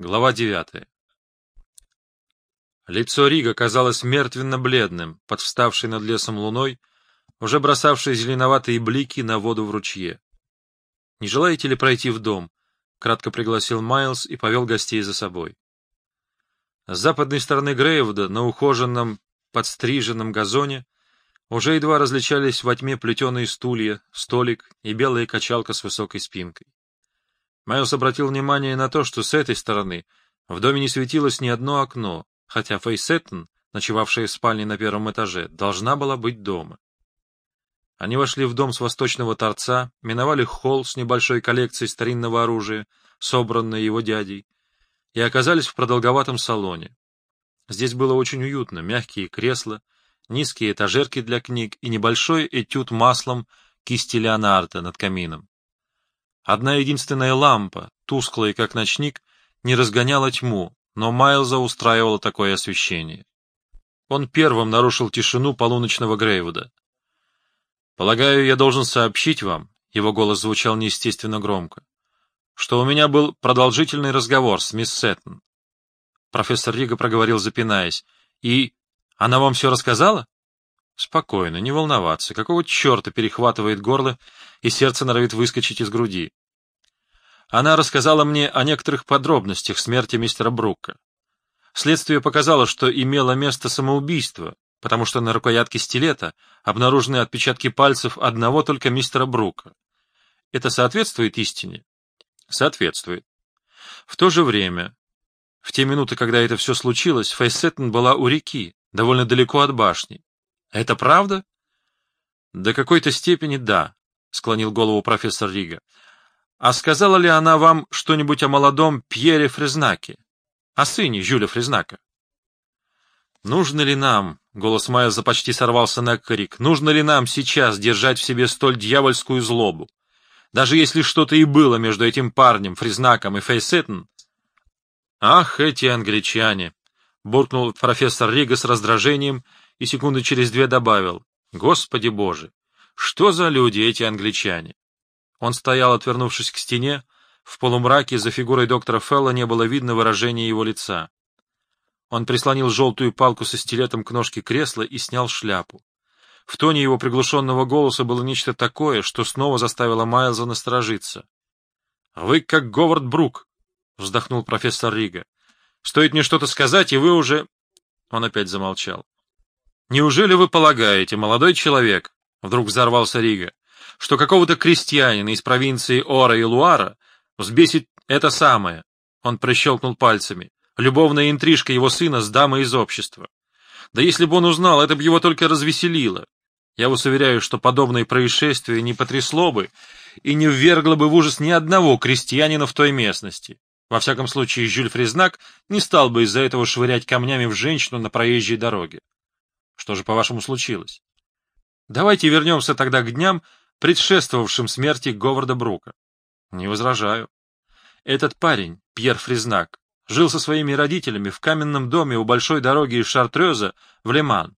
Глава девятая. Лицо Рига казалось мертвенно-бледным, под вставшей над лесом луной, уже бросавшей зеленоватые блики на воду в ручье. «Не желаете ли пройти в дом?» — кратко пригласил Майлз и повел гостей за собой. С западной стороны Грейвуда, на ухоженном, подстриженном газоне, уже едва различались во тьме плетеные стулья, столик и белая качалка с высокой спинкой. Майлз обратил внимание на то, что с этой стороны в доме не светилось ни одно окно, хотя Фейсеттон, ночевавшая в спальне на первом этаже, должна была быть дома. Они вошли в дом с восточного торца, миновали холл с небольшой коллекцией старинного оружия, собранной его дядей, и оказались в продолговатом салоне. Здесь было очень уютно, мягкие кресла, низкие этажерки для книг и небольшой этюд маслом кисти Леонардо над камином. Одна единственная лампа, тусклая как ночник, не разгоняла тьму, но Майлза устраивало такое освещение. Он первым нарушил тишину полуночного Грейвуда. «Полагаю, я должен сообщить вам», — его голос звучал неестественно громко, «что у меня был продолжительный разговор с мисс Сеттон». Профессор Рига проговорил, запинаясь. «И она вам все рассказала?» Спокойно, не волноваться. Какого черта перехватывает горло, и сердце норовит выскочить из груди? Она рассказала мне о некоторых подробностях смерти мистера Брука. Следствие показало, что имело место самоубийство, потому что на рукоятке стилета обнаружены отпечатки пальцев одного только мистера Брука. Это соответствует истине? Соответствует. В то же время, в те минуты, когда это все случилось, Фей Сеттен была у реки, довольно далеко от башни. Это правда? До какой-то степени да, склонил голову профессор Рига. А сказала ли она вам что-нибудь о молодом Пьере Фрезнаке? О сыне Жюля Фрезнака? Нужно ли нам, голос Майлза почти сорвался на крик, нужно ли нам сейчас держать в себе столь дьявольскую злобу? Даже если что-то и было между этим парнем, Фрезнаком и Фей Сеттен? Ах, эти англичане! Буркнул профессор Рига с раздражением и секунды через две добавил. Господи Боже! Что за люди эти англичане? Он стоял, отвернувшись к стене, в полумраке за фигурой доктора Фелла не было видно выражения его лица. Он прислонил желтую палку со стилетом к ножке кресла и снял шляпу. В тоне его приглушенного голоса было нечто такое, что снова заставило Майлза насторожиться. — Вы как Говард Брук, — вздохнул профессор Рига. — Стоит мне что-то сказать, и вы уже... Он опять замолчал. «Неужели вы полагаете, молодой человек, — вдруг взорвался Рига, — что какого-то крестьянина из провинции Ора и Луара взбесит это самое, — он прищелкнул пальцами, — любовная интрижка его сына с дамой из общества? Да если бы он узнал, это бы его только развеселило. Я вас уверяю, что подобное происшествие не потрясло бы и не ввергло бы в ужас ни одного крестьянина в той местности. Во всяком случае, Жюль Фризнак не стал бы из-за этого швырять камнями в женщину на проезжей дороге. Что же, по-вашему, случилось? Давайте вернемся тогда к дням, предшествовавшим смерти Говарда Брука. Не возражаю. Этот парень, Пьер Фризнак, жил со своими родителями в каменном доме у большой дороги из Шартреза в Леман.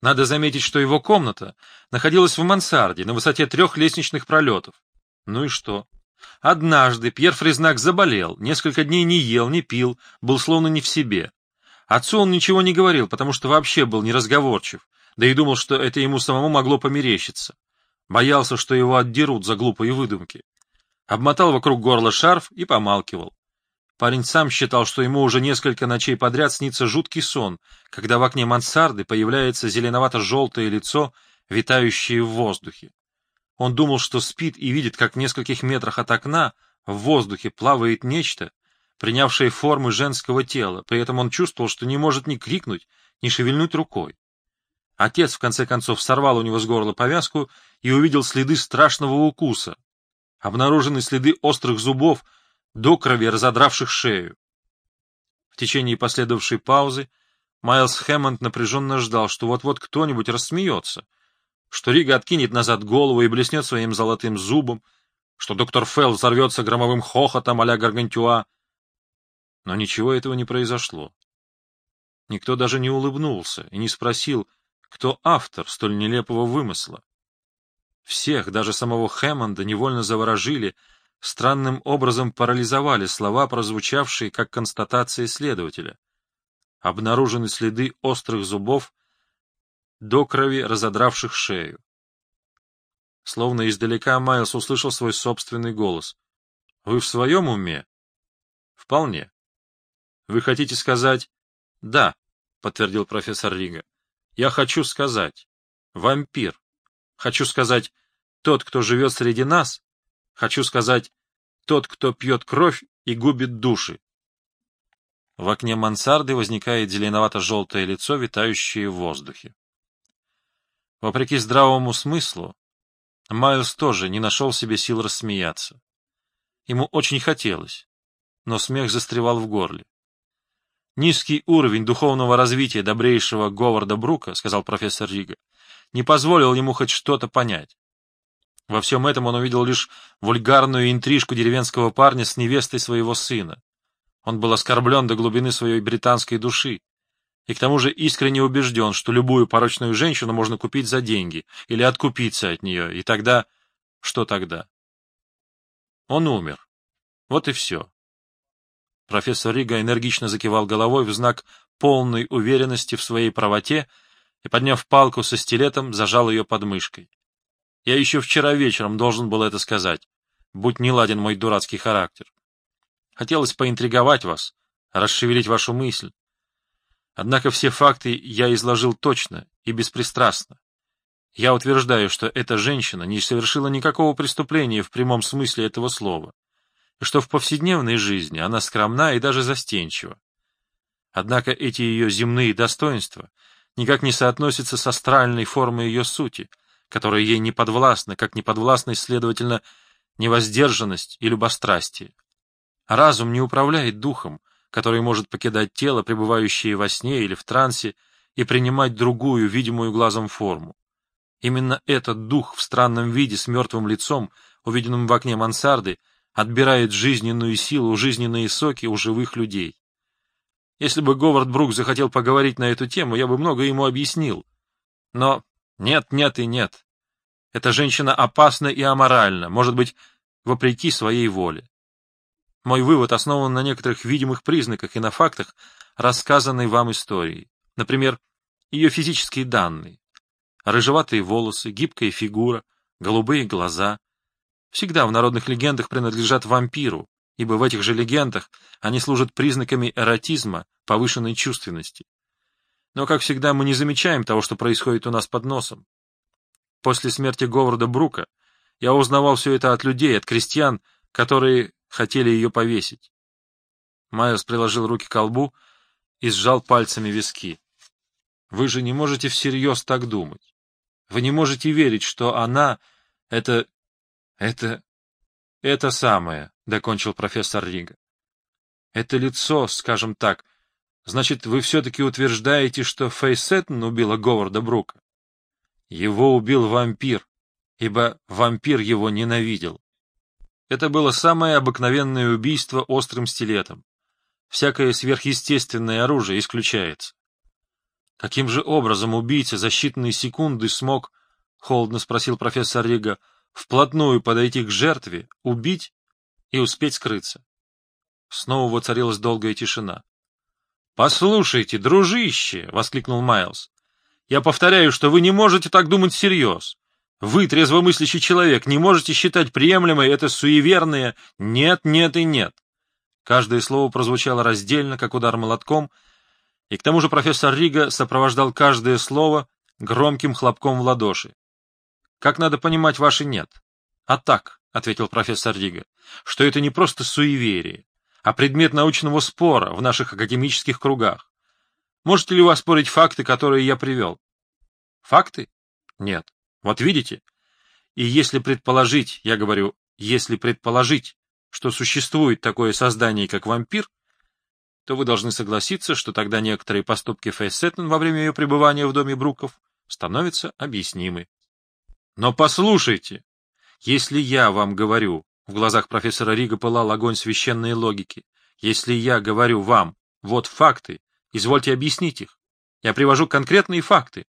Надо заметить, что его комната находилась в мансарде на высоте трех лестничных пролетов. Ну и что? Однажды Пьер Фризнак заболел, несколько дней не ел, не пил, был словно не в себе. Отцу он ничего не говорил, потому что вообще был неразговорчив, да и думал, что это ему самому могло померещиться. Боялся, что его отдерут за глупые выдумки. Обмотал вокруг горла шарф и помалкивал. Парень сам считал, что ему уже несколько ночей подряд снится жуткий сон, когда в окне мансарды появляется зеленовато-желтое лицо, витающее в воздухе. Он думал, что спит и видит, как в нескольких метрах от окна в воздухе плавает нечто, принявшее формы женского тела, при этом он чувствовал, что не может ни крикнуть, ни шевельнуть рукой. Отец, в конце концов, сорвал у него с горла повязку и увидел следы страшного укуса. Обнаружены следы острых зубов, до крови разодравших шею. В течение последовавшей паузы Майлз Хэммонд напряженно ждал, что вот-вот кто-нибудь рассмеется, что Рига откинет назад голову и блеснет своим золотым зубом, что доктор Фелл взорвется громовым хохотом а-ля Гаргантюа, но ничего этого не произошло. Никто даже не улыбнулся и не спросил, кто автор столь нелепого вымысла. Всех, даже самого Хэммонда, невольно заворожили странным образом парализовали слова, прозвучавшие как констатация следователя. Обнаружены следы острых зубов, до крови разодравших шею. Словно издалека Майлз услышал свой собственный голос. «Вы в своем уме?» «Вполне». «Вы хотите сказать?» «Да», — подтвердил профессор Рига. «Я хочу сказать. Вампир. Хочу сказать, тот, кто живет среди нас. Хочу сказать, тот, кто пьет кровь и губит души». В окне мансарды возникает зеленовато-желтое лицо, витающее в воздухе. Вопреки здравому смыслу, Майлз тоже не нашел себе сил рассмеяться. Ему очень хотелось, но смех застревал в горле. «Низкий уровень духовного развития добрейшего Говарда Брука, — сказал профессор Рига, — не позволил ему хоть что-то понять. Во всем этом он увидел лишь вульгарную интрижку деревенского парня с невестой своего сына. Он был оскорблен до глубины своей британской души и к тому же искренне убежден, что любую порочную женщину можно купить за деньги или откупиться от нее, и тогда... Что тогда? Он умер. Вот и все. Профессор Рига энергично закивал головой в знак полной уверенности в своей правоте и, подняв палку со стилетом, зажал ее под мышкой. Я еще вчера вечером должен был это сказать, будь не ладен мой дурацкий характер. Хотелось поинтриговать вас, расшевелить вашу мысль. Однако все факты я изложил точно и беспристрастно. Я утверждаю, что эта женщина не совершила никакого преступления в прямом смысле этого слова, и что в повседневной жизни она скромна и даже застенчива. Однако эти ее земные достоинства никак не соотносятся с астральной формой ее сути, которая ей не подвластна, как не подвластна, следовательно, невоздержанность и любострастие. Разум не управляет духом, который может покидать тело, пребывающее во сне или в трансе, и принимать другую, видимую глазом форму. Именно этот дух в странном виде с мертвым лицом, увиденным в окне мансарды, отбирает жизненную силу, жизненные соки у живых людей. Если бы Говард Брук захотел поговорить на эту тему, я бы много ему объяснил. Но нет, нет и нет. Эта женщина опасна и аморальна, может быть, вопреки своей воле. Мой вывод основан на некоторых видимых признаках и на фактах, рассказанной вам истории. Например, ее физические данные. Рыжеватые волосы, гибкая фигура, голубые глаза. Всегда в народных легендах принадлежат вампиру, ибо в этих же легендах они служат признаками эротизма, повышенной чувственности. Но, как всегда, мы не замечаем того, что происходит у нас под носом. После смерти Говарда Брука я узнавал все это от людей, от крестьян, которые хотели ее повесить. Майерс приложил руки к колбу и сжал пальцами виски. Вы же не можете всерьез так думать. Вы не можете верить, что она — это... это... это самое, — докончил профессор Рига. Это лицо, скажем так. Значит, вы все-таки утверждаете, что Фейсеттон убила Говарда Брука? Его убил вампир, ибо вампир его ненавидел. Это было самое обыкновенное убийство острым стилетом. Всякое сверхъестественное оружие исключается. Каким же образом убийца за считанные секунды смог, — холодно спросил профессор Рига, — вплотную подойти к жертве, убить и успеть скрыться? Снова воцарилась долгая тишина. — Послушайте, дружище! — воскликнул Майлз. — Я повторяю, что вы не можете так думать всерьез. Вы, трезвомыслящий человек, не можете считать приемлемой это суеверное «нет, нет и нет». Каждое слово прозвучало раздельно, как удар молотком, и к тому же профессор Рига сопровождал каждое слово громким хлопком в ладоши. «Как надо понимать ваше «нет»?» «А так», — ответил профессор Рига, — «что это не просто суеверие, а предмет научного спора в наших академических кругах. Можете ли вы оспорить факты, которые я привел?» «Факты? Нет. Вот видите? И если предположить, я говорю, если предположить, что существует такое создание, как вампир, то вы должны согласиться, что тогда некоторые поступки Фейсеттен во время ее пребывания в доме Бруков становятся объяснимы. Но послушайте, если я вам говорю, в глазах профессора Рига пылал огонь священной логики, если я говорю вам, вот факты, извольте объяснить их. Я привожу конкретные факты.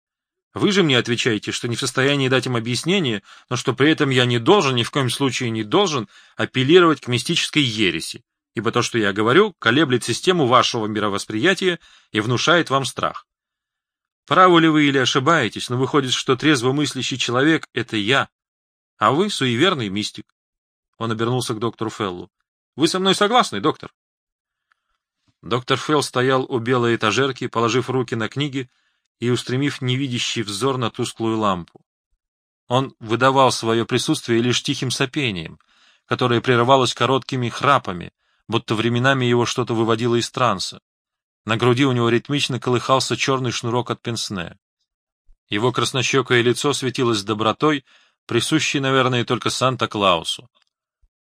Вы же мне отвечаете, что не в состоянии дать им объяснение, но что при этом я не должен, ни в коем случае не должен апеллировать к мистической ереси, ибо то, что я говорю, колеблет систему вашего мировосприятия и внушает вам страх. Правы ли вы или ошибаетесь, но выходит, что трезвомыслящий человек — это я, а вы — суеверный мистик. Он обернулся к доктору Феллу. — Вы со мной согласны, доктор? Доктор Фелл стоял у белой этажерки, положив руки на книги и устремив невидящий взор на тусклую лампу. Он выдавал свое присутствие лишь тихим сопением, которое прерывалось короткими храпами, будто временами его что-то выводило из транса. На груди у него ритмично колыхался черный шнурок от пенсне. Его краснощекое лицо светилось добротой, присущей, наверное, только Санта-Клаусу.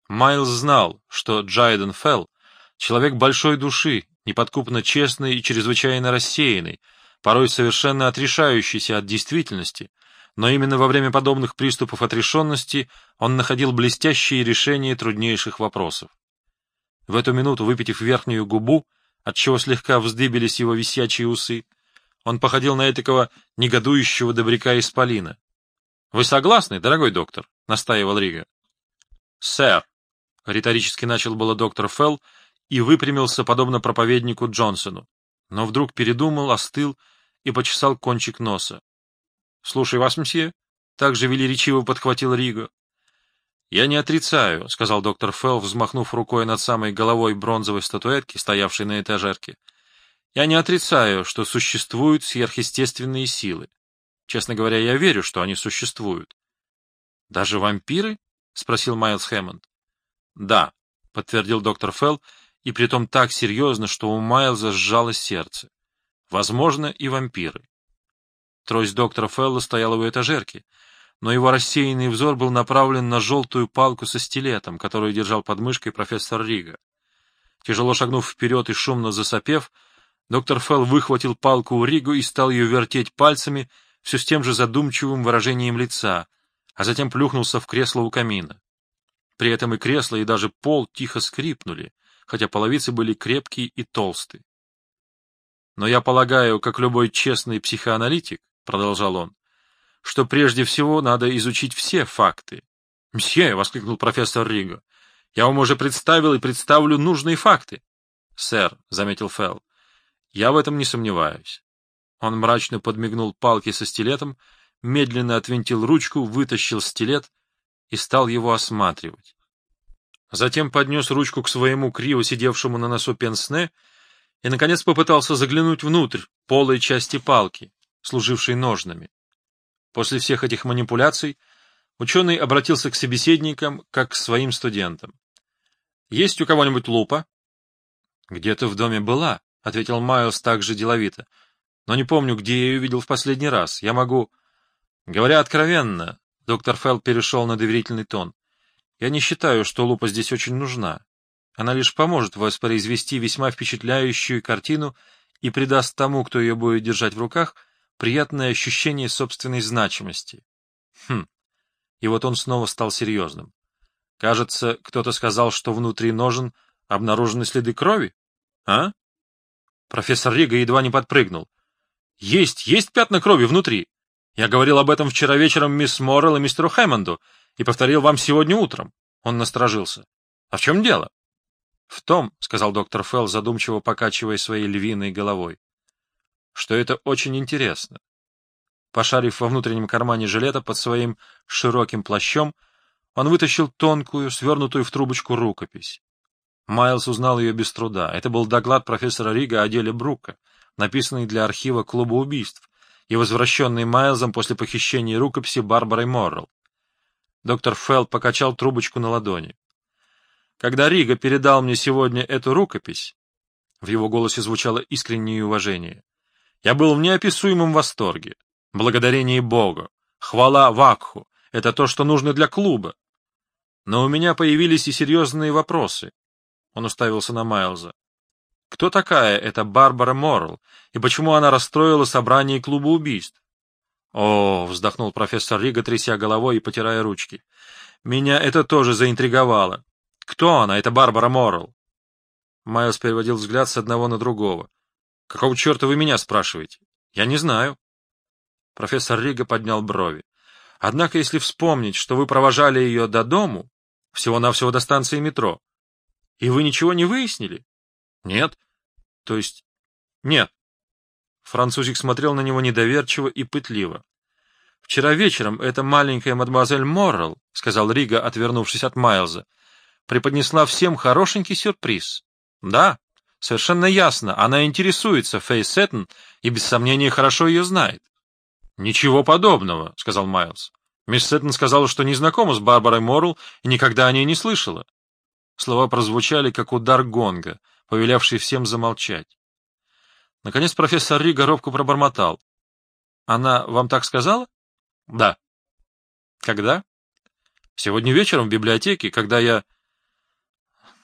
Майлз знал, что Джайден Фелл — человек большой души, неподкупно честный и чрезвычайно рассеянный, порой совершенно отрешающийся от действительности, но именно во время подобных приступов отрешенности он находил блестящие решения труднейших вопросов. В эту минуту, выпитив верхнюю губу, отчего слегка вздыбились его висячие усы, он походил на этакого негодующего добряка исполина. — Вы согласны, дорогой доктор? — настаивал Рига. — Сэр, — риторически начал было доктор Фелл и выпрямился, подобно проповеднику Джонсону, но вдруг передумал, остыл и почесал кончик носа. — Слушай вас, мсье, — также велеречиво подхватил Рига. «Я не отрицаю», — сказал доктор Фелл, взмахнув рукой над самой головой бронзовой статуэтки, стоявшей на этажерке. «Я не отрицаю, что существуют сверхъестественные силы. Честно говоря, я верю, что они существуют». «Даже вампиры?» — спросил Майлз Хэммонд. «Да», — подтвердил доктор Фелл, и притом так серьезно, что у Майлза сжалось сердце. «Возможно, и вампиры». Трость доктора Фелла стояла у этажерки — но его рассеянный взор был направлен на желтую палку со стилетом, которую держал под мышкой профессор Рига. Тяжело шагнув вперед и шумно засопев, доктор Фелл выхватил палку у Ригу и стал ее вертеть пальцами все с тем же задумчивым выражением лица, а затем плюхнулся в кресло у камина. При этом и кресло, и даже пол тихо скрипнули, хотя половицы были крепкие и толстые. «Но я полагаю, как любой честный психоаналитик, — продолжал он, что прежде всего надо изучить все факты. — Мсье, — воскликнул профессор Риго, — я вам уже представил и представлю нужные факты. — Сэр, — заметил Фелл, — я в этом не сомневаюсь. Он мрачно подмигнул палки со стилетом, медленно отвинтил ручку, вытащил стилет и стал его осматривать. Затем поднес ручку к своему криво сидевшему на носу пенсне и, наконец, попытался заглянуть внутрь полой части палки, служившей ножнами. После всех этих манипуляций ученый обратился к собеседникам, как к своим студентам. «Есть у кого-нибудь лупа?» «Где-то в доме была», — ответил Майлз также деловито. «Но не помню, где я ее видел в последний раз. Я могу...» «Говоря откровенно», — доктор Фелл перешел на доверительный тон, «я не считаю, что лупа здесь очень нужна. Она лишь поможет воспроизвести весьма впечатляющую картину и придаст тому, кто ее будет держать в руках, — приятное ощущение собственной значимости. Хм. И вот он снова стал серьезным. Кажется, кто-то сказал, что внутри ножен обнаружены следы крови? А? Профессор Рига едва не подпрыгнул. Есть, есть пятна крови внутри. Я говорил об этом вчера вечером мисс Моррелл и мистеру Хэммонду и повторил вам сегодня утром. Он насторожился. А в чем дело? В том, — сказал доктор Фелл, задумчиво покачивая своей львиной головой, что это очень интересно. Пошарив во внутреннем кармане жилета под своим широким плащом, он вытащил тонкую, свернутую в трубочку рукопись. Майлз узнал ее без труда. Это был доклад профессора Рига о деле Брука, написанный для архива Клуба убийств и возвращенный Майлзом после похищения рукописи Барбарой Моррелл. Доктор Фелл покачал трубочку на ладони. Когда Рига передал мне сегодня эту рукопись, в его голосе звучало искреннее уважение, я был в неописуемом восторге. Благодарение Богу. Хвала Вакху. Это то, что нужно для клуба. Но у меня появились и серьезные вопросы. Он уставился на Майлза. Кто такая эта Барбара Моррелл, и почему она расстроила собрание клуба убийств? О, вздохнул профессор Рига, тряся головой и потирая ручки. Меня это тоже заинтриговало. Кто она, эта Барбара Моррелл? Майлз переводил взгляд с одного на другого. Какого черта вы меня спрашиваете? Я не знаю. Профессор Рига поднял брови. Однако, если вспомнить, что вы провожали ее до дому, всего-навсего до станции метро, и вы ничего не выяснили? Нет. То есть... Нет. Французик смотрел на него недоверчиво и пытливо. «Вчера вечером эта маленькая мадемуазель Моррелл, — сказал Рига, отвернувшись от Майлза, — преподнесла всем хорошенький сюрприз. Да, совершенно ясно, она интересуется Фейс Сеттон и без сомнения хорошо ее знает. «Ничего подобного», — сказал Майлз. Мисс Сеттон сказала, что не знакома с Барбарой Моррелл и никогда о ней не слышала. Слова прозвучали, как удар гонга, повелявший всем замолчать. Наконец профессор Рига робко пробормотал. — Она вам так сказала? — Да. — Когда? — Сегодня вечером в библиотеке, когда я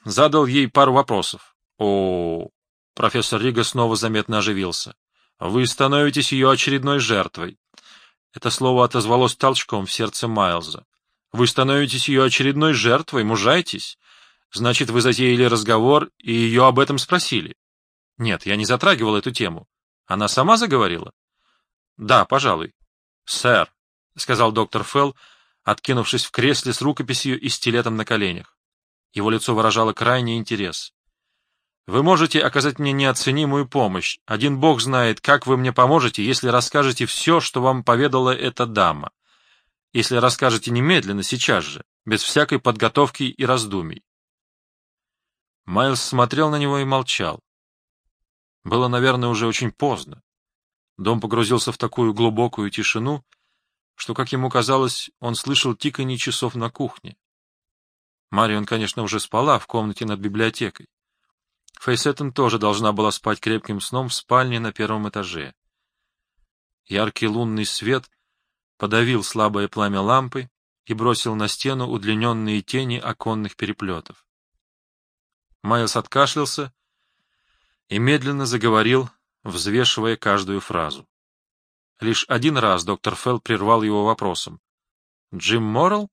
задал ей пару вопросов. — О, профессор Рига снова заметно оживился. — Вы становитесь ее очередной жертвой. Это слово отозвалось толчком в сердце Майлза. — Вы становитесь ее очередной жертвой, мужайтесь. Значит, вы затеяли разговор и ее об этом спросили. Нет, я не затрагивал эту тему. Она сама заговорила? Да, пожалуй. Сэр, — сказал доктор Фелл, откинувшись в кресле с рукописью и стилетом на коленях. Его лицо выражало крайний интерес. Вы можете оказать мне неоценимую помощь. Один бог знает, как вы мне поможете, если расскажете все, что вам поведала эта дама. Если расскажете немедленно, сейчас же, без всякой подготовки и раздумий. Майлз смотрел на него и молчал. Было, наверное, уже очень поздно. Дом погрузился в такую глубокую тишину, что, как ему казалось, он слышал тиканье часов на кухне. Марион, конечно, уже спала в комнате над библиотекой. Фейсеттон тоже должна была спать крепким сном в спальне на первом этаже. Яркий лунный свет подавил слабое пламя лампы и бросил на стену удлиненные тени оконных переплетов. Майлз откашлялся и медленно заговорил, взвешивая каждую фразу. Лишь один раз доктор Фелл прервал его вопросом. «Джим Моррелл?»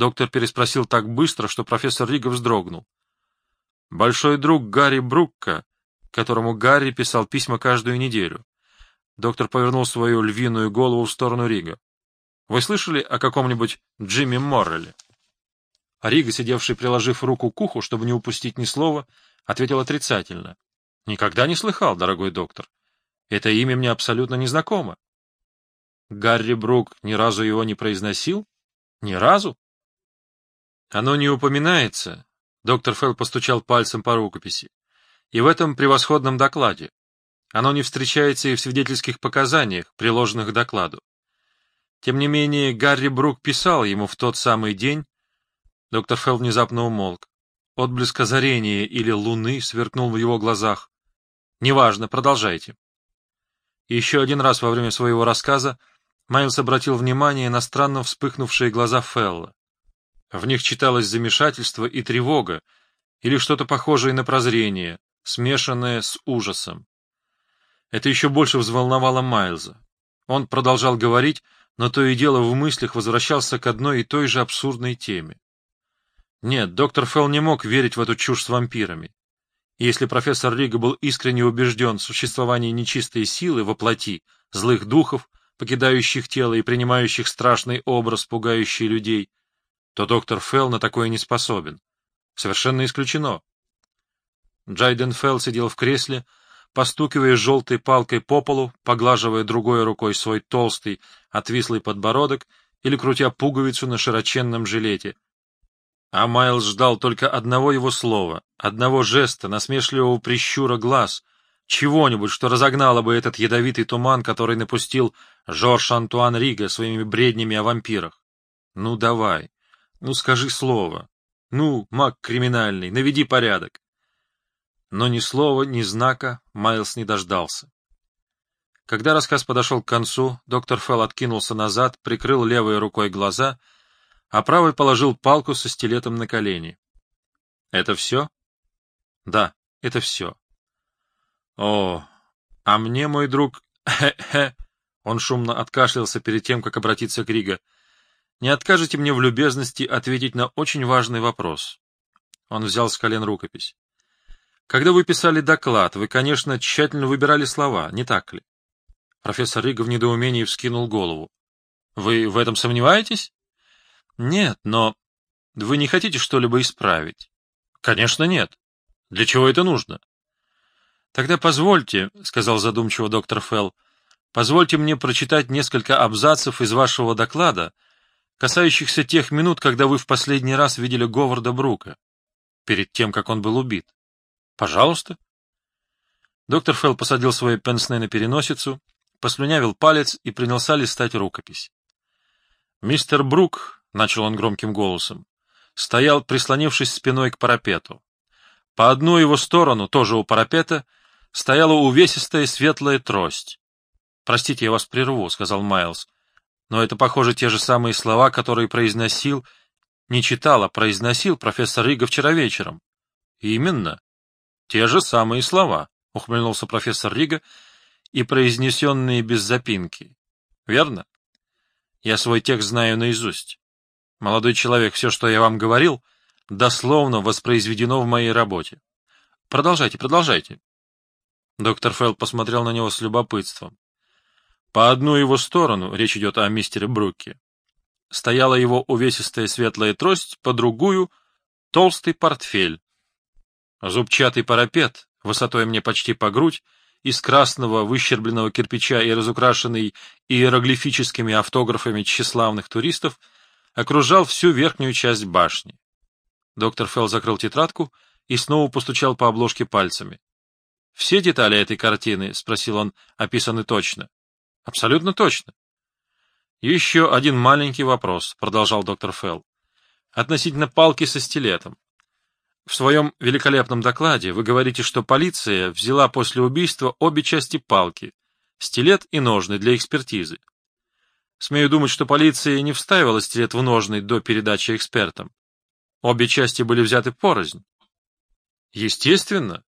Доктор переспросил так быстро, что профессор Рига вздрогнул. «Большой друг Гарри Брукка, которому Гарри писал письма каждую неделю». Доктор повернул свою львиную голову в сторону Рига. «Вы слышали о каком-нибудь Джимми Морреле?» Рига, сидевший, приложив руку к уху, чтобы не упустить ни слова, ответил отрицательно. — Никогда не слыхал, дорогой доктор. Это имя мне абсолютно незнакомо. Гарри Брук ни разу его не произносил? Ни разу? Оно не упоминается. Доктор Фелл постучал пальцем по рукописи. И в этом превосходном докладе. Оно не встречается и в свидетельских показаниях, приложенных к докладу. Тем не менее, Гарри Брук писал ему в тот самый день, Доктор Фелл внезапно умолк. Отблеск озарения или луны сверкнул в его глазах. «Неважно, продолжайте». Еще один раз во время своего рассказа Майлз обратил внимание на странно вспыхнувшие глаза Фелла. В них читалось замешательство и тревога, или что-то похожее на прозрение, смешанное с ужасом. Это еще больше взволновало Майлза. Он продолжал говорить, но то и дело в мыслях возвращался к одной и той же абсурдной теме. Нет, доктор Фелл не мог верить в эту чушь с вампирами. И если профессор Рига был искренне убежден в существовании нечистой силы во плоти, злых духов, покидающих тело и принимающих страшный образ, пугающий людей, то доктор Фелл на такое не способен. Совершенно исключено. Джайден Фелл сидел в кресле, постукивая желтой палкой по полу, поглаживая другой рукой свой толстый, отвислый подбородок или крутя пуговицу на широченном жилете — а Майлз ждал только одного его слова, одного жеста, насмешливого прищура глаз, чего-нибудь, что разогнало бы этот ядовитый туман, который напустил Жорж Антуан Рига своими бреднями о вампирах. Ну, давай. Ну, скажи слово. Ну, маг криминальный, наведи порядок. Но ни слова, ни знака Майлз не дождался. Когда рассказ подошел к концу, доктор Фелл откинулся назад, прикрыл левой рукой глаза — а правый положил палку со стилетом на колени. — Это все? — Да, это все. — О, а мне, мой друг... Он шумно откашлялся перед тем, как обратиться к Рига. — Не откажете мне в любезности ответить на очень важный вопрос. Он взял с колен рукопись. — Когда вы писали доклад, вы, конечно, тщательно выбирали слова, не так ли? Профессор Рига в недоумении вскинул голову. Вы в этом сомневаетесь? Нет, но вы не хотите что-либо исправить? Конечно, нет. Для чего это нужно? Тогда позвольте, сказал задумчиво доктор Фелл, позвольте мне прочитать несколько абзацев из вашего доклада, касающихся тех минут, когда вы в последний раз видели Говарда Брука, перед тем, как он был убит. Пожалуйста. Доктор Фелл посадил свою пенсне на переносицу, послюнявил палец и принялся листать рукопись. Мистер Брук, — начал он громким голосом, — стоял, прислонившись спиной к парапету. По одну его сторону, тоже у парапета, стояла увесистая светлая трость. — Простите, я вас прерву, — сказал Майлз, — но это, похоже, те же самые слова, которые произносил, не читал, а произносил профессор Рига вчера вечером. — Именно. Те же самые слова, — ухмыльнулся профессор Рига, и произнесенные без запинки. — Верно? Я свой текст знаю наизусть. Молодой человек, все, что я вам говорил, дословно воспроизведено в моей работе. Продолжайте, продолжайте. Доктор Фелл посмотрел на него с любопытством. По одну его сторону, речь идет о мистере Бруке, стояла его увесистая светлая трость, по другую — толстый портфель. Зубчатый парапет, высотой мне почти по грудь, из красного выщербленного кирпича и разукрашенный иероглифическими автографами тщеславных туристов, окружал всю верхнюю часть башни. Доктор Фелл закрыл тетрадку и снова постучал по обложке пальцами. — Все детали этой картины, — спросил он, — описаны точно. — Абсолютно точно. — Еще один маленький вопрос, — продолжал доктор Фелл, — относительно палки со стилетом. В своем великолепном докладе вы говорите, что полиция взяла после убийства обе части палки, стилет и ножны для экспертизы. Смею думать, что полиция не вставила стилет в ножны до передачи экспертам. Обе части были взяты порознь. Естественно.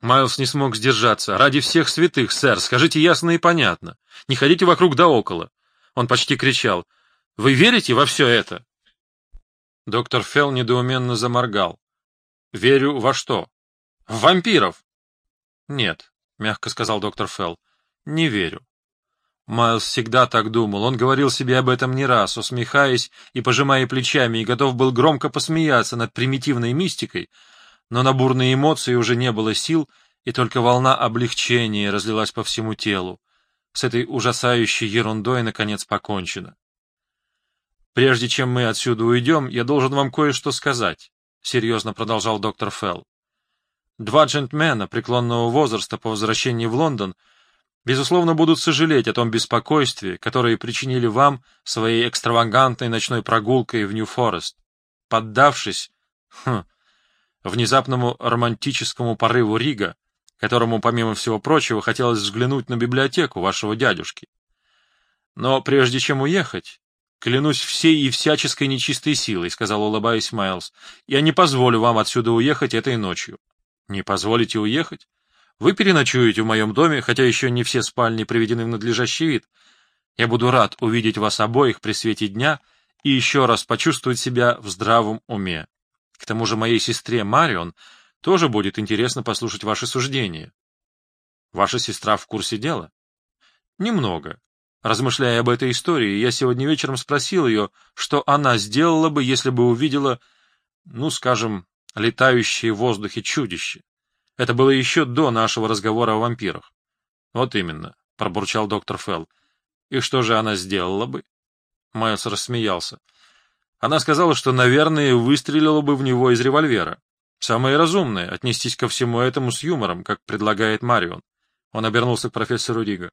Майлз не смог сдержаться. Ради всех святых, сэр, скажите ясно и понятно. Не ходите вокруг да около. Он почти кричал. Вы верите во все это? Доктор Фелл недоуменно заморгал. Верю во что? В вампиров. Нет, мягко сказал доктор Фелл. Не верю. Майлз всегда так думал. Он говорил себе об этом не раз, усмехаясь и пожимая плечами, и готов был громко посмеяться над примитивной мистикой, но на бурные эмоции уже не было сил, и только волна облегчения разлилась по всему телу. С этой ужасающей ерундой, наконец, покончено. Прежде чем мы отсюда уйдем, я должен вам кое-что сказать. — серьезно продолжал доктор Фелл. «Два джентльмена преклонного возраста по возвращении в Лондон безусловно будут сожалеть о том беспокойстве, которое причинили вам своей экстравагантной ночной прогулкой в Нью-Форест, поддавшись хм, внезапному романтическому порыву Рига, которому, помимо всего прочего, хотелось взглянуть на библиотеку вашего дядюшки. Но прежде чем уехать, «Клянусь всей и всяческой нечистой силой», — сказал, улыбаясь Майлз, — «я не позволю вам отсюда уехать этой ночью». «Не позволите уехать? Вы переночуете в моем доме, хотя еще не все спальни приведены в надлежащий вид. Я буду рад увидеть вас обоих при свете дня и еще раз почувствовать себя в здравом уме. К тому же моей сестре Марион тоже будет интересно послушать ваши суждения». «Ваша сестра в курсе дела?» «Немного. Размышляя об этой истории, я сегодня вечером спросил ее, что она сделала бы, если бы увидела, ну, скажем, летающие в воздухе чудище. Это было еще до нашего разговора о вампирах. — Вот именно, — пробурчал доктор Фелл. — И что же она сделала бы? Майлз рассмеялся. Она сказала, что, наверное, выстрелила бы в него из револьвера. Самое разумное — отнестись ко всему этому с юмором, как предлагает Марион. Он обернулся к профессору Рига.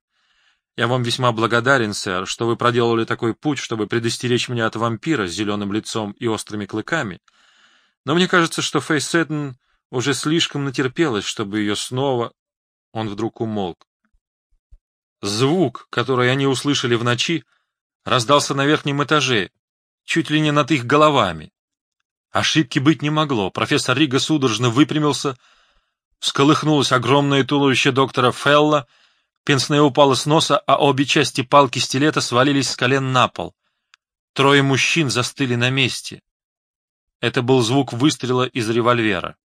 Я вам весьма благодарен, сэр, что вы проделали такой путь, чтобы предостеречь меня от вампира с зеленым лицом и острыми клыками. Но мне кажется, что Фейс Сэттон уже слишком натерпелась, чтобы ее снова... Он вдруг умолк. Звук, который они услышали в ночи, раздался на верхнем этаже, чуть ли не над их головами. Ошибки быть не могло. Профессор Рига судорожно выпрямился, всколыхнулось огромное туловище доктора Фелла — Пенсне упала с носа, а обе части палки стилета свалились с колен на пол. Трое мужчин застыли на месте. Это был звук выстрела из револьвера.